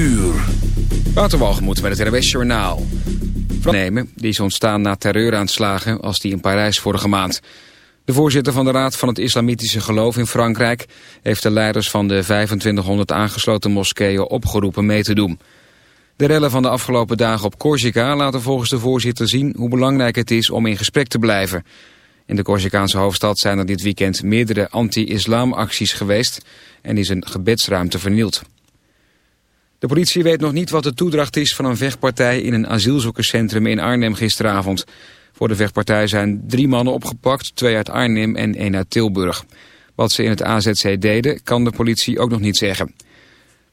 uur. Waterwalgemoed met het RWS Journaal. Nemen, die is ontstaan na terreuraanslagen als die in Parijs vorige maand. De voorzitter van de Raad van het Islamitische Geloof in Frankrijk... heeft de leiders van de 2500 aangesloten moskeeën opgeroepen mee te doen. De rellen van de afgelopen dagen op Corsica laten volgens de voorzitter zien... hoe belangrijk het is om in gesprek te blijven. In de Corsicaanse hoofdstad zijn er dit weekend meerdere anti-islamacties geweest... en is een gebedsruimte vernield. De politie weet nog niet wat de toedracht is van een vechtpartij in een asielzoekerscentrum in Arnhem gisteravond. Voor de vechtpartij zijn drie mannen opgepakt, twee uit Arnhem en één uit Tilburg. Wat ze in het AZC deden, kan de politie ook nog niet zeggen.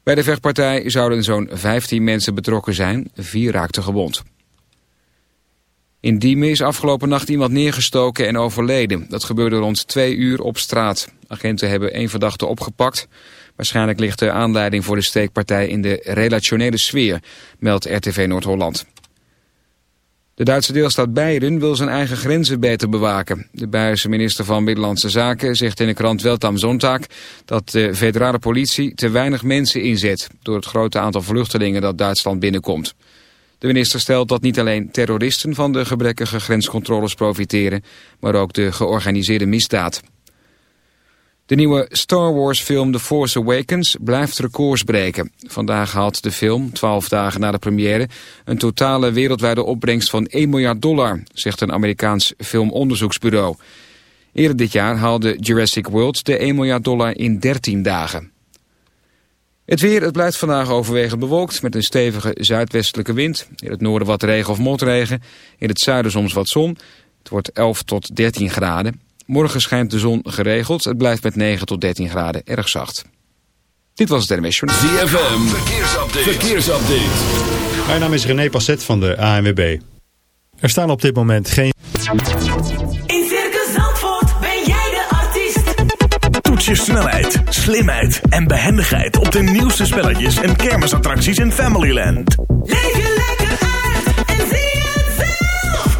Bij de vechtpartij zouden zo'n 15 mensen betrokken zijn, vier raakten gewond. In Diemen is afgelopen nacht iemand neergestoken en overleden. Dat gebeurde rond twee uur op straat. Agenten hebben één verdachte opgepakt. Waarschijnlijk ligt de aanleiding voor de steekpartij in de relationele sfeer, meldt RTV Noord-Holland. De Duitse deelstaat Beieren wil zijn eigen grenzen beter bewaken. De Beierse minister van Binnenlandse Zaken zegt in de krant Welt am dat de federale politie te weinig mensen inzet door het grote aantal vluchtelingen dat Duitsland binnenkomt. De minister stelt dat niet alleen terroristen van de gebrekkige grenscontroles profiteren, maar ook de georganiseerde misdaad. De nieuwe Star Wars film The Force Awakens blijft records breken. Vandaag had de film, twaalf dagen na de première, een totale wereldwijde opbrengst van 1 miljard dollar, zegt een Amerikaans filmonderzoeksbureau. Eerder dit jaar haalde Jurassic World de 1 miljard dollar in 13 dagen. Het weer, het blijft vandaag overwegend bewolkt met een stevige zuidwestelijke wind. In het noorden wat regen of motregen, in het zuiden soms wat zon. Het wordt 11 tot 13 graden. Morgen schijnt de zon geregeld. Het blijft met 9 tot 13 graden erg zacht. Dit was het NMS ZFM, verkeersupdate. verkeersupdate. Mijn naam is René Passet van de ANWB. Er staan op dit moment geen... In Circus Zandvoort ben jij de artiest. Toets je snelheid, slimheid en behendigheid op de nieuwste spelletjes en kermisattracties in Familyland. Leef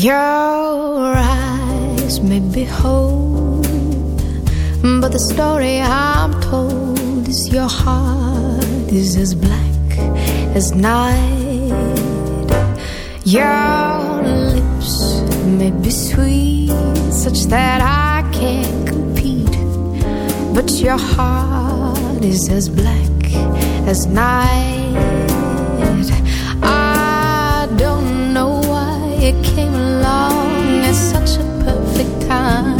Your eyes may be whole, but the story I'm told is your heart is as black as night. Your lips may be sweet, such that I can't compete, but your heart is as black as night. It came along at such a perfect time.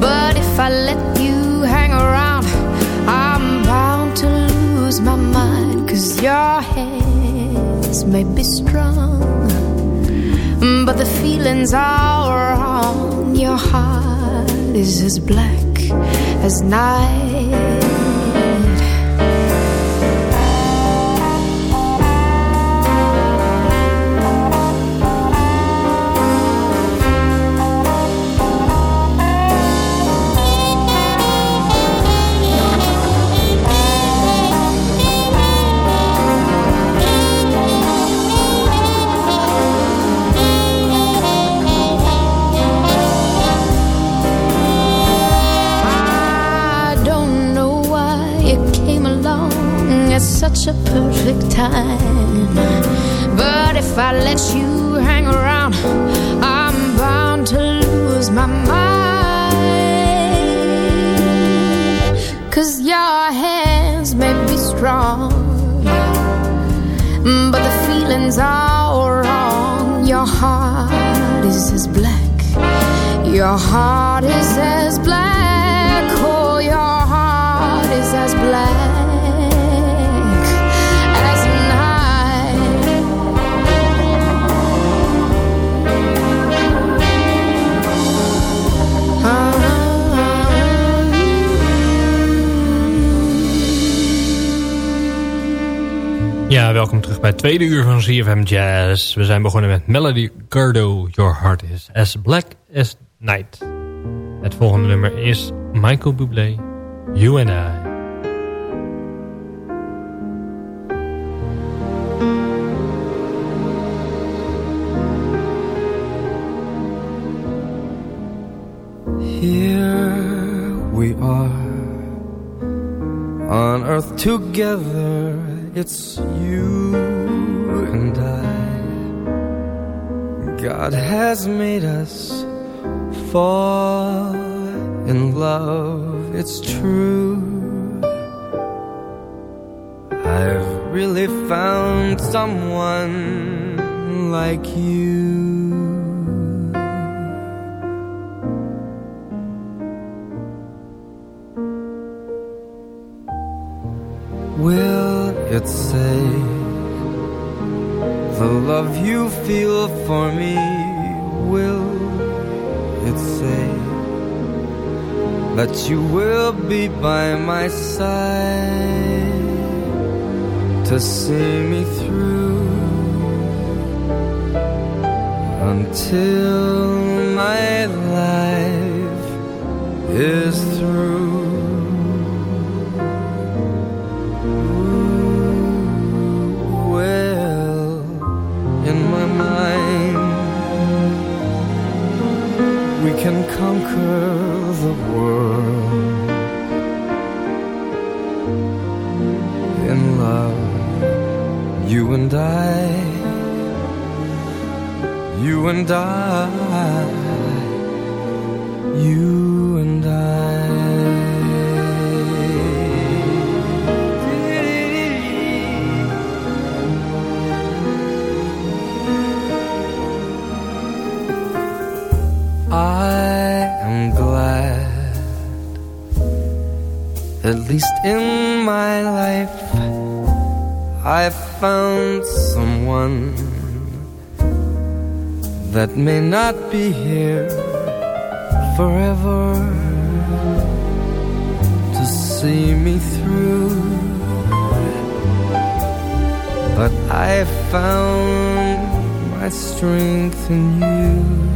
But if I let you hang around, I'm bound to lose my mind. Cause your hands may be strong, but the feelings are wrong. Your heart is as black as night. Time. But if I let you hang around, I'm bound to lose my mind. Cause your hands may be strong, but the feelings are wrong. Your heart is as black, your heart is as black, welkom terug bij het tweede uur van ZFM Jazz. We zijn begonnen met Melody Gardo, Your Heart is as Black as Night. Het volgende nummer is Michael Bublé, You and I. Here we are on earth together. It's you and I. God has made us fall in love. It's true. I've really found someone like you. Will it say the love you feel for me? Will it say that you will be by my side to see me through until my life is through? Can conquer the world in love, you and I, you and I, you and I. at least in my life, I found someone that may not be here forever to see me through. But I found my strength in you.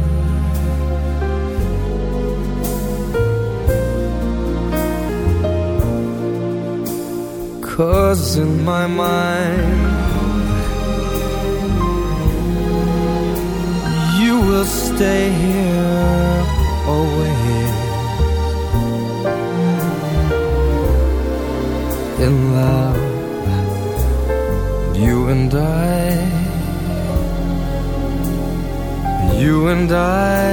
Cause in my mind. You will stay here always. In love You and I. You and I.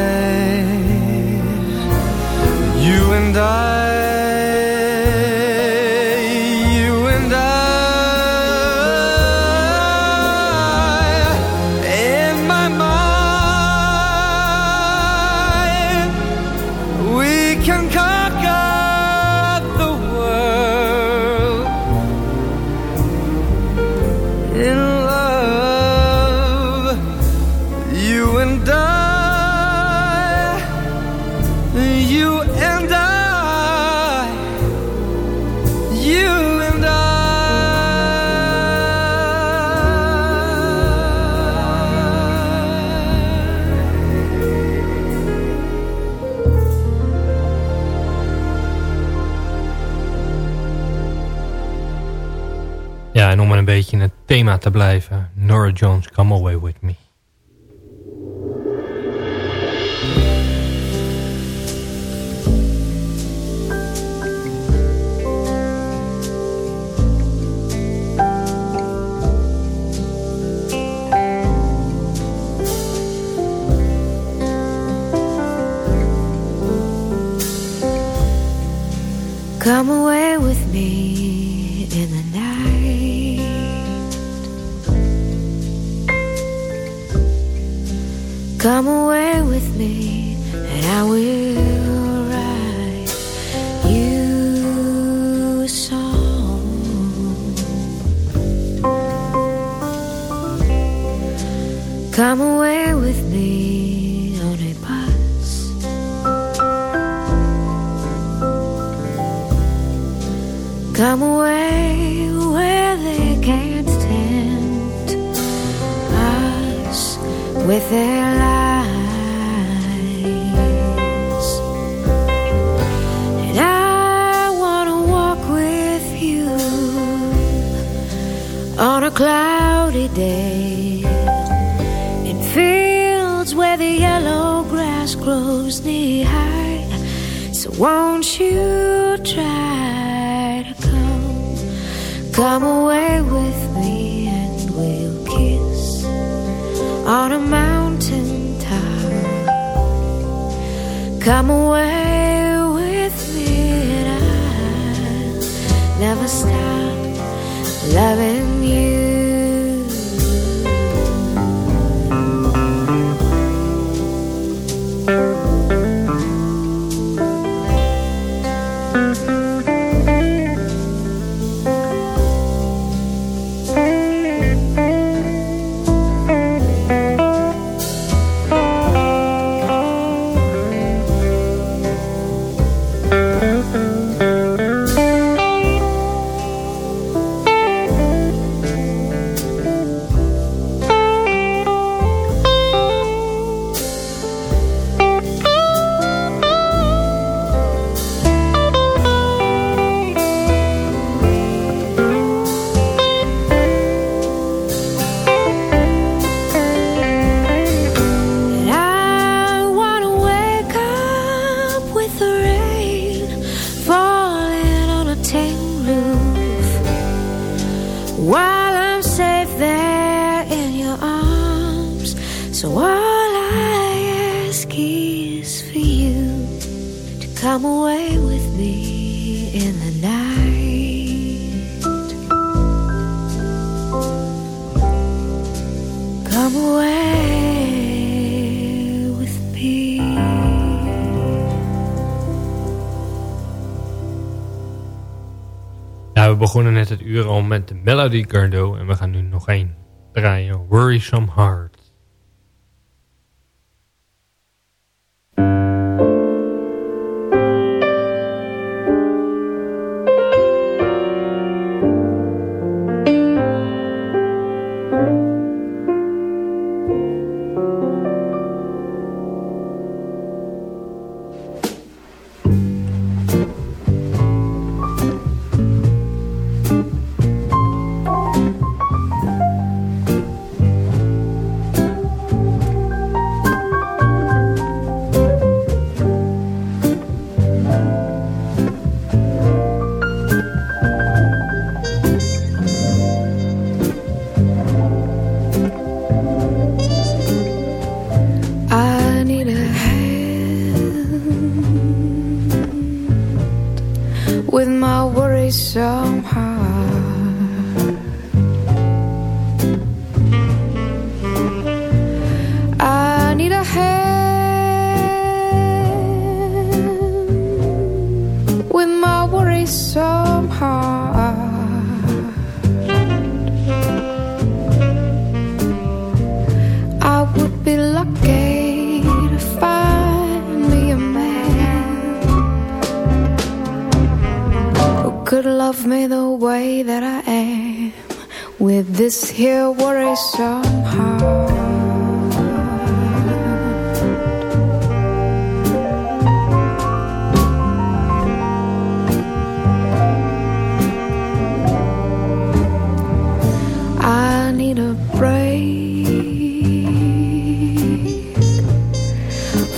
You and I You and I You and I you and Ja, en om een beetje in het thema te blijven. Nora Jones, Come Away With Me. come away with me and we'll kiss on a mountain top. Come away with me and I'll never stop loving We begonnen net het uur al met de Melody Gardot. En we gaan nu nog één draaien. Worrisome Heart.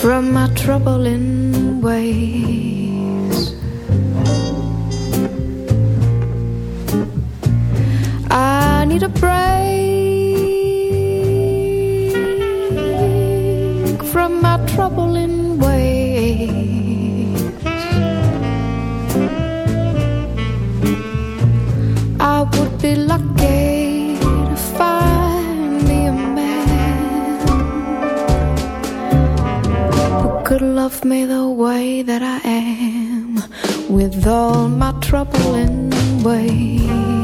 from my troubling ways. I need a break. Love me the way that I am, with all my trouble and ways.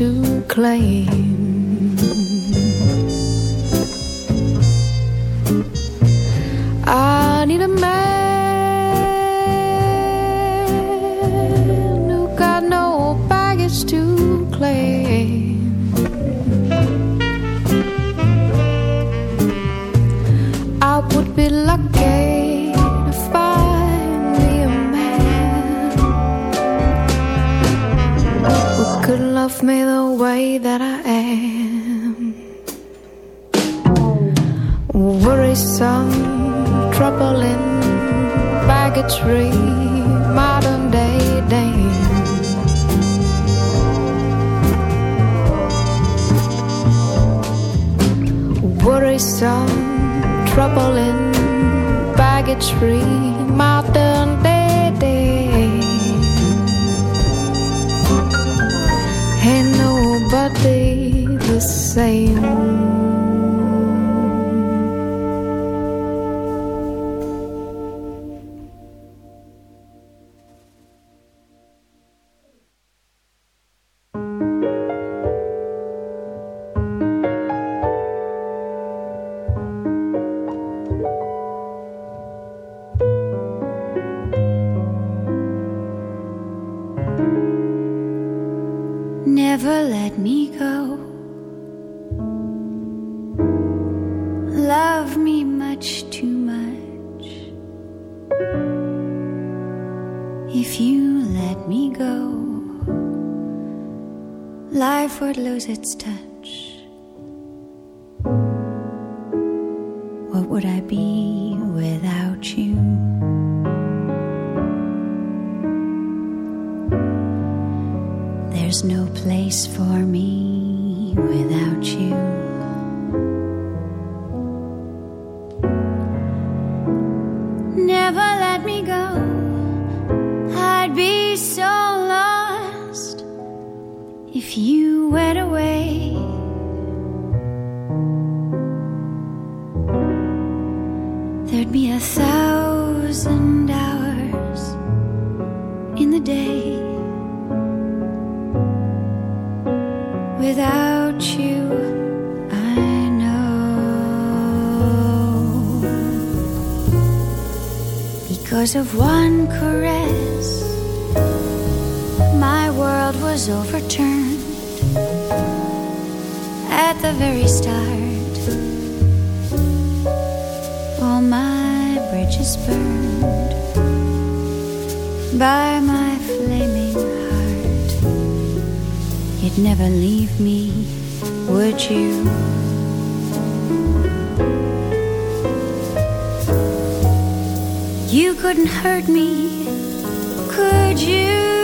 To claim. I need a man me the way that I am. Worrisome, troubling, baggage-free, modern day dame. Worrisome, troubling, baggage-free, modern day nobody the same. Without you, I know. Because of one caress, my world was overturned. At the very start, all my bridges burned by my never leave me, would you? You couldn't hurt me, could you?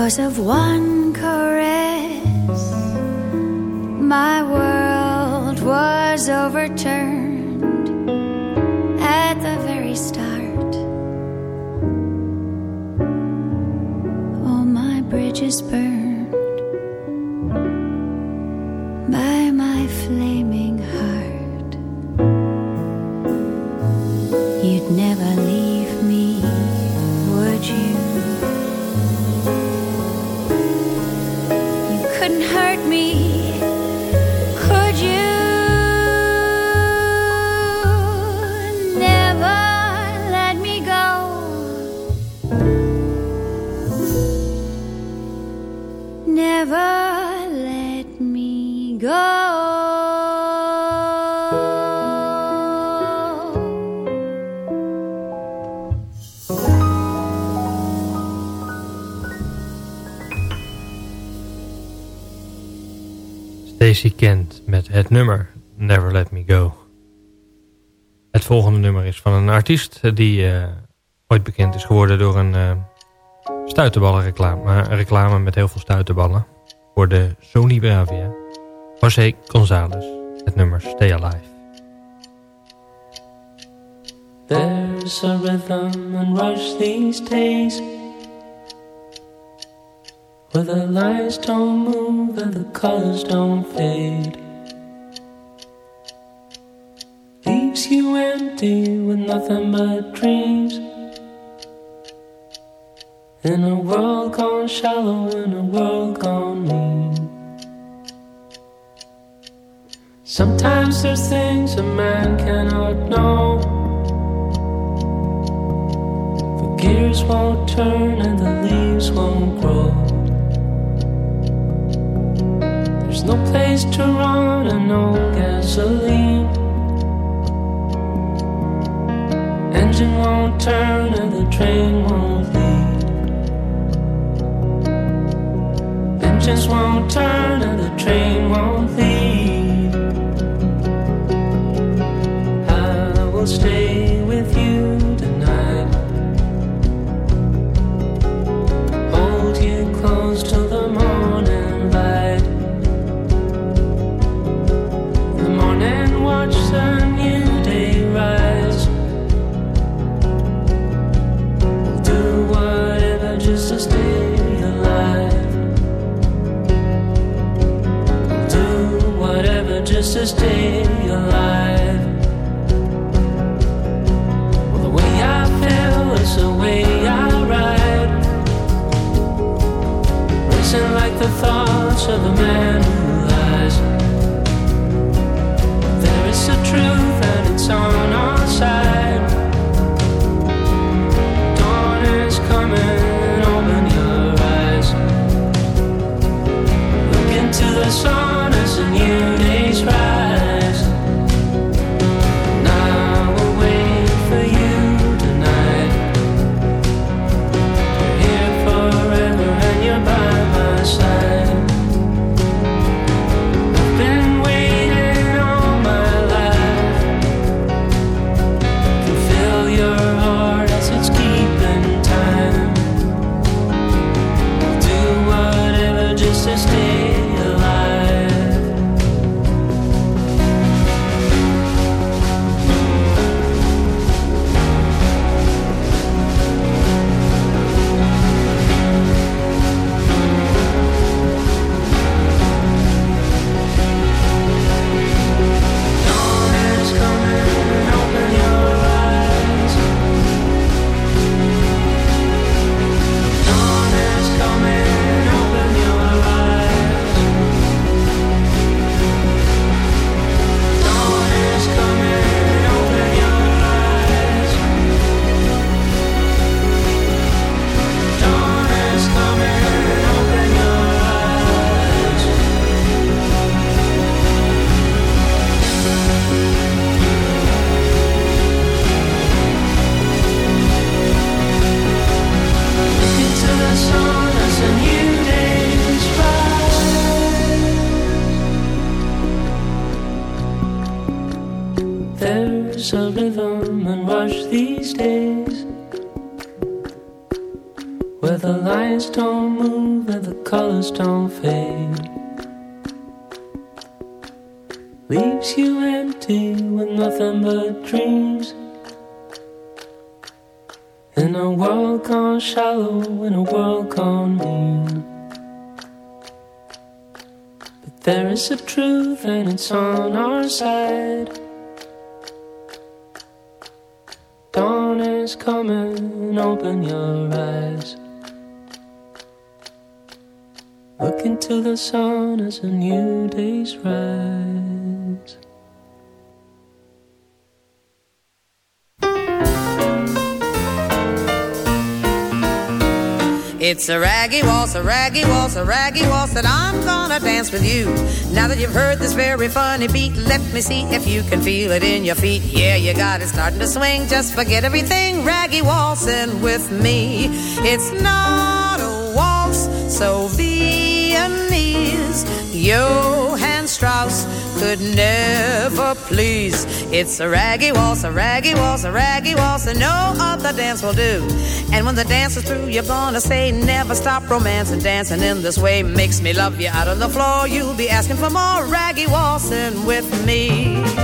Cause of one caress, my world was overturned at the very start. All my bridges burned Stacey Kent met het nummer Never Let Me Go. Het volgende nummer is van een artiest die eh, ooit bekend is geworden door een uh, stuiterballenreclame. Een reclame met heel veel stuiterballen voor de Sony Bravia. José González, het nummer Stay Alive. There's a rhythm and rush these days Where the lines don't move and the colors don't fade. Leaves you empty with nothing but dreams. In a world gone shallow, in a world gone mean. Sometimes there's things a man cannot know. The gears won't turn and the leaves won't grow There's no place to run and no gasoline. Engine won't turn and the train won't leave. Engines won't turn and the train won't leave. I will stay just to stay alive Well, the way I feel is the way I ride Racing like the thoughts of a man who lies. There is a truth and it's on our side. Dawn is coming, into the sun as a new is the truth and it's on our side. Dawn is coming, open your eyes. Look into the sun as a new day's rise. It's a raggy waltz, a raggy waltz, a raggy waltz that I'm gonna dance with you. Now that you've heard this very funny beat, let me see if you can feel it in your feet. Yeah, you got it starting to swing. Just forget everything, raggy waltzing with me. It's not a waltz, so Viennese. Johann Strauss could never please. It's a raggy waltz, a raggy waltz, a raggy waltz, and no other dance will do. And when the dance is through, you're gonna say, never stop romancing, dancing in this way makes me love you. Out on the floor, you'll be asking for more raggy waltzing with me.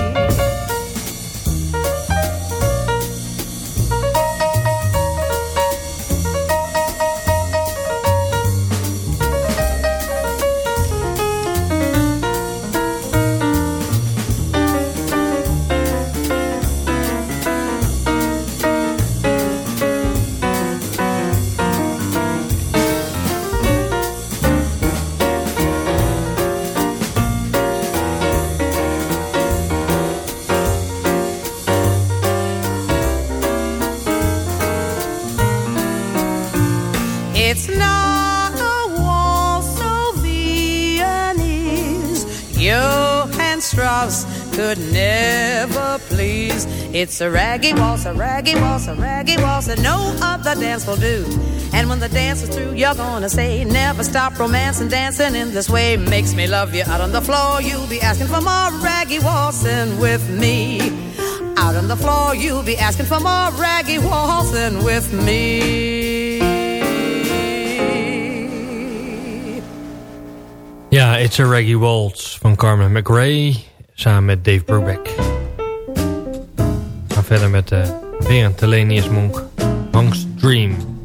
It's a raggy waltz, a raggy waltz, a raggy waltz, and no other dance will do. And when the dance is through, you're gonna say, never stop romancing, dancing in this way makes me love you. Out on the floor, you'll be asking for more raggy waltzing with me. Out on the floor, you'll be asking for more raggy waltzing with me. Ja, It's a Reggae Waltz van Carmen McRae samen met Dave Brubeck. Verder met uh, Berend Telenius Monk, Monk's Dream.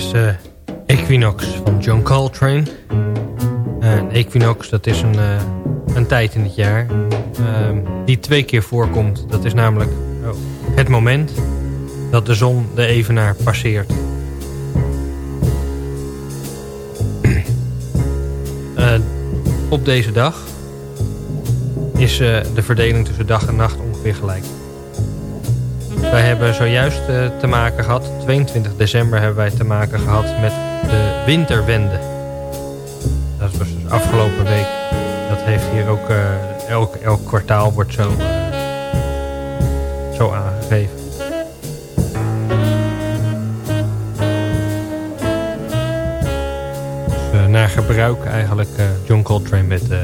Is eh, Equinox van John Coltrane. En Equinox, dat is een, eh, een tijd in het jaar ehm, die twee keer voorkomt. Dat is namelijk oh, het moment dat de zon de evenaar passeert. Eh, op deze dag is de verdeling tussen dag en nacht ongeveer gelijk. Wij hebben zojuist eh, te maken gehad, 22 december hebben wij te maken gehad met de winterwende. Dat was dus afgelopen week. Dat heeft hier ook, eh, elk, elk kwartaal wordt zo, eh, zo aangegeven. Dus, naar gebruik eigenlijk John Coltrane met eh,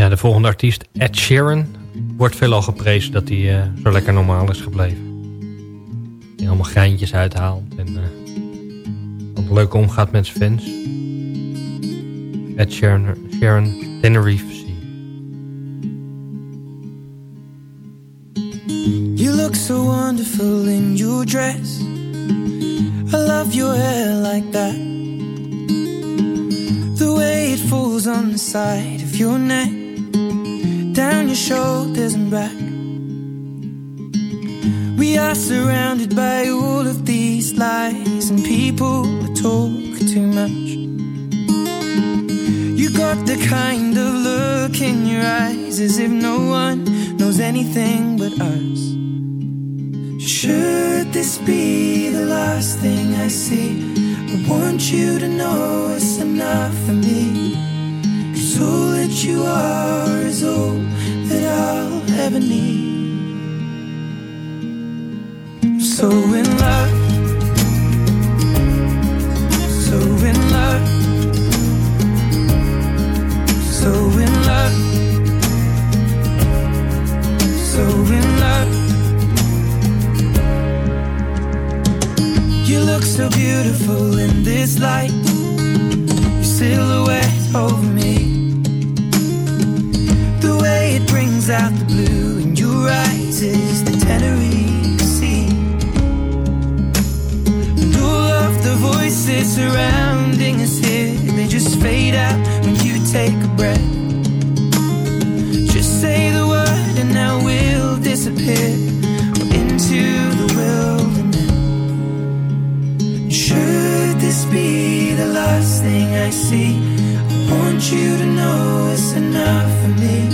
Equinox. de volgende artiest, Ed Sheeran, wordt veelal geprezen dat hij uh, zo lekker normaal is gebleven. Die allemaal geintjes uithaalt en uh, leuk omgaat met zijn fans. Ed Sheeran, Sheeran Tenerife Sea. You look so wonderful in your dress. I love your hair like that. The way it falls on the side of your neck, down your shoulders and back. We are surrounded by all of these lies, and people that talk too much. You got the kind of look in your eyes as if no one knows anything but us. Should this be the last thing I see? I want you to know it's enough for me. All that you are is all that I'll ever need. So in love. So in love. So in love. So in love. You look so beautiful in this light. Your silhouette over me. The way it brings out the blue in your eyes is the Tenerife Sea. And all of the voices surrounding us here, they just fade out when you take a breath. Just say the word and now we'll disappear into the wilderness. Should this be the last thing I see? I want you to know it's enough for me.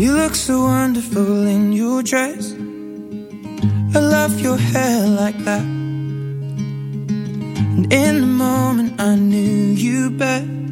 You look so wonderful in your dress. I love your hair like that. And in the moment I knew you better.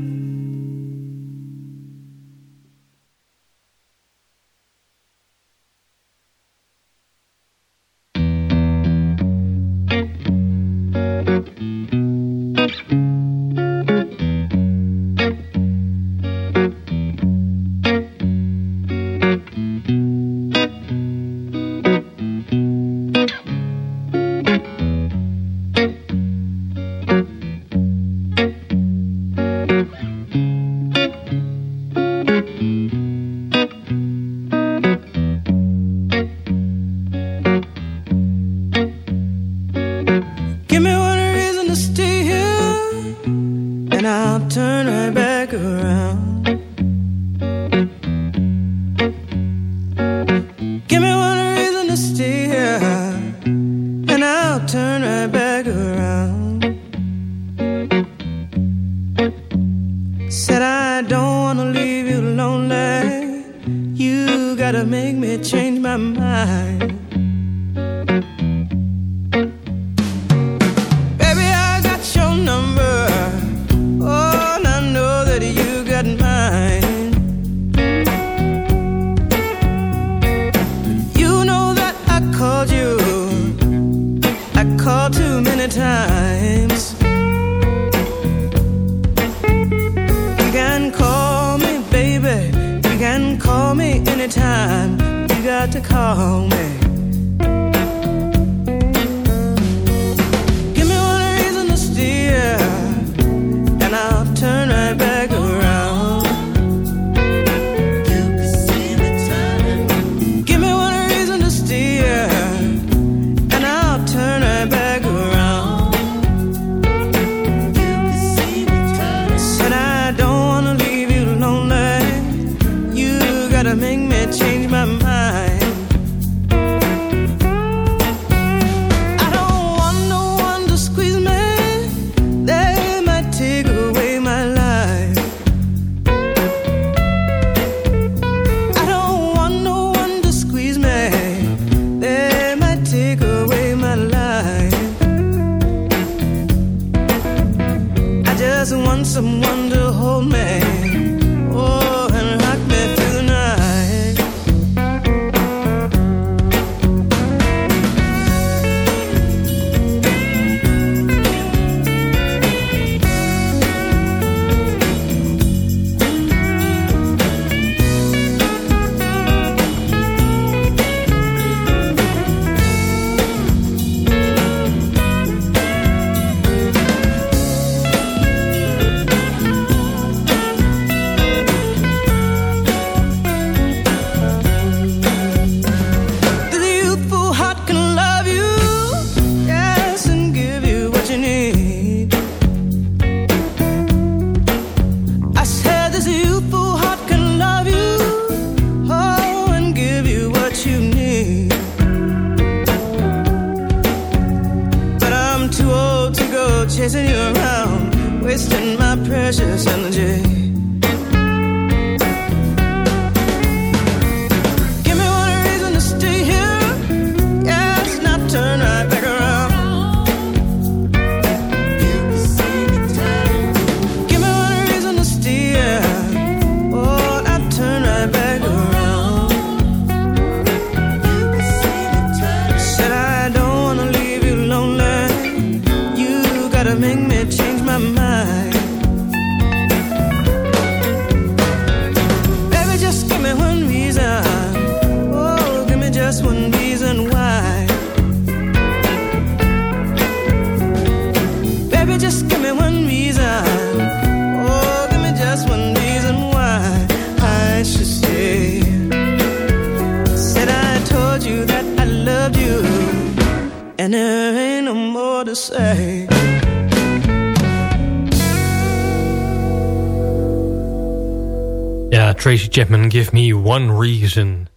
One Reason.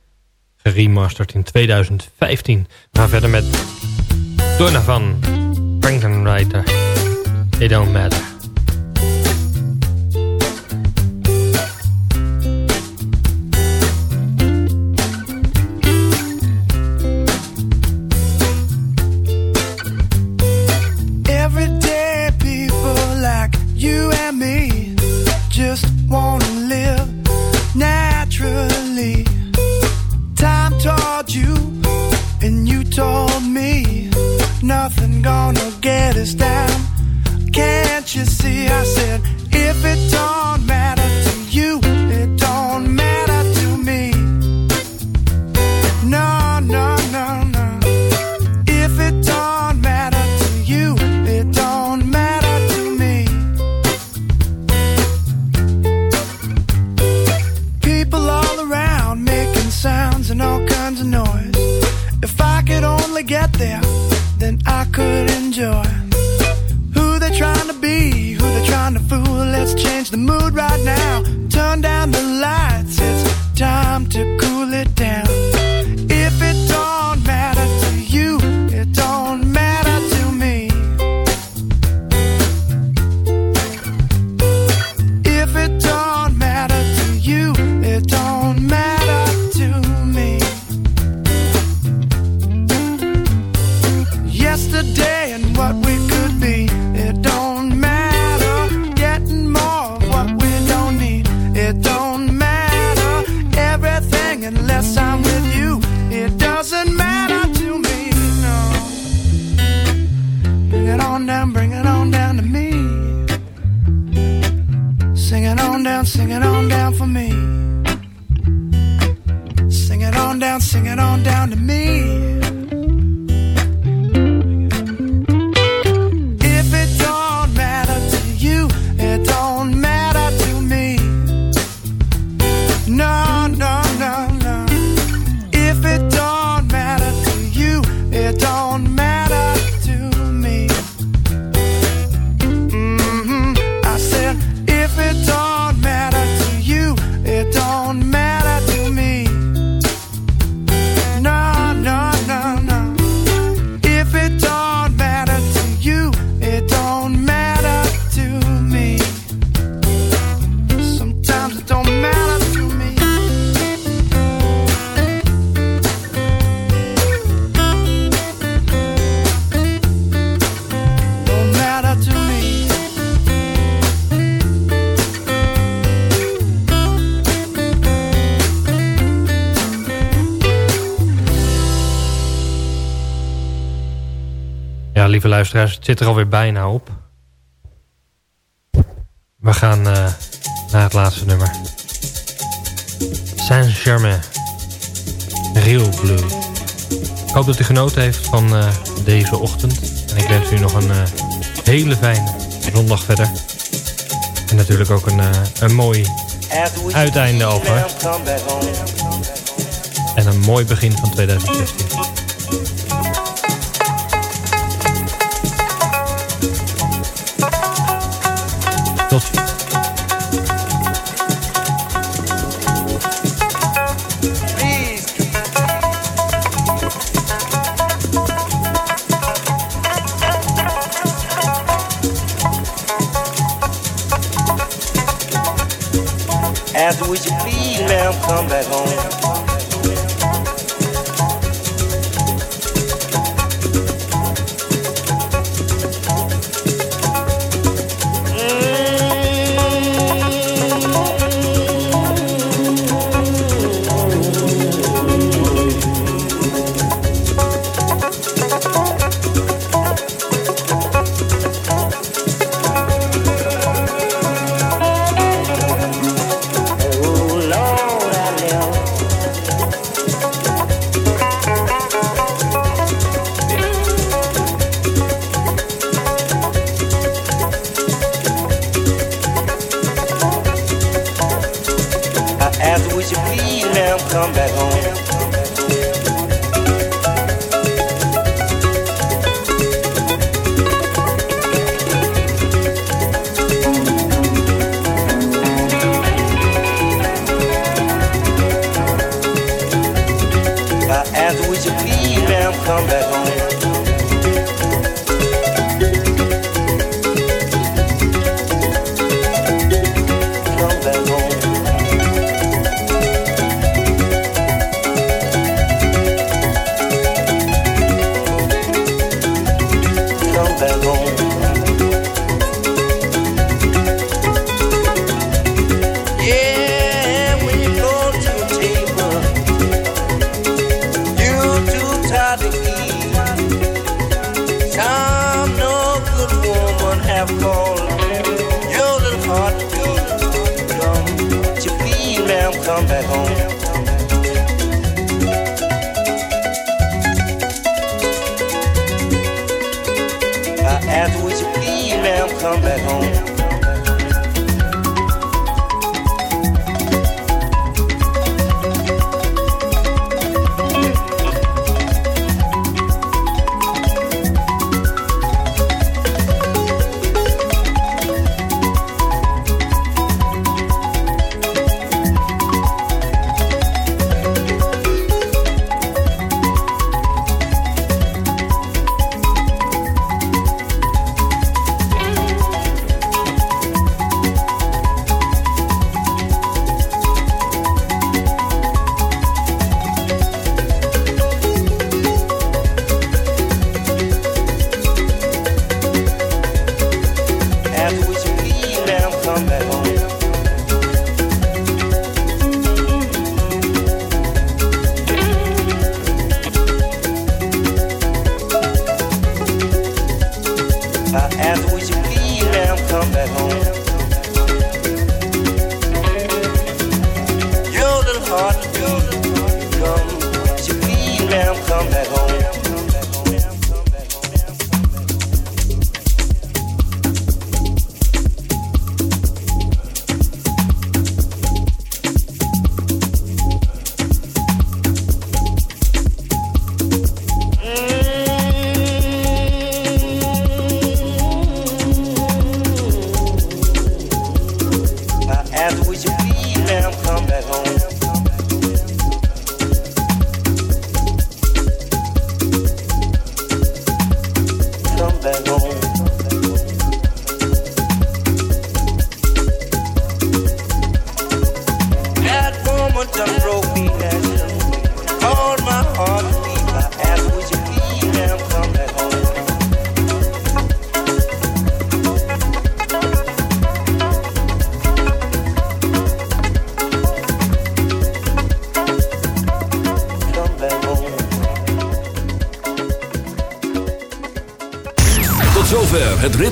Geremasterd in 2015. We gaan verder met Donovan Frankenwriter. It don't matter. Lieve luisteraars, het zit er alweer bijna op. We gaan eh, naar het laatste nummer. Saint-Germain. Real Blue. Ik hoop dat u genoten heeft van eh, deze ochtend. En ik wens u nog een eh, hele fijne zondag verder. En natuurlijk ook een, een mooi uiteinde over. En een mooi begin van 2016. Tot ziens. After you please, ma'am, come back home?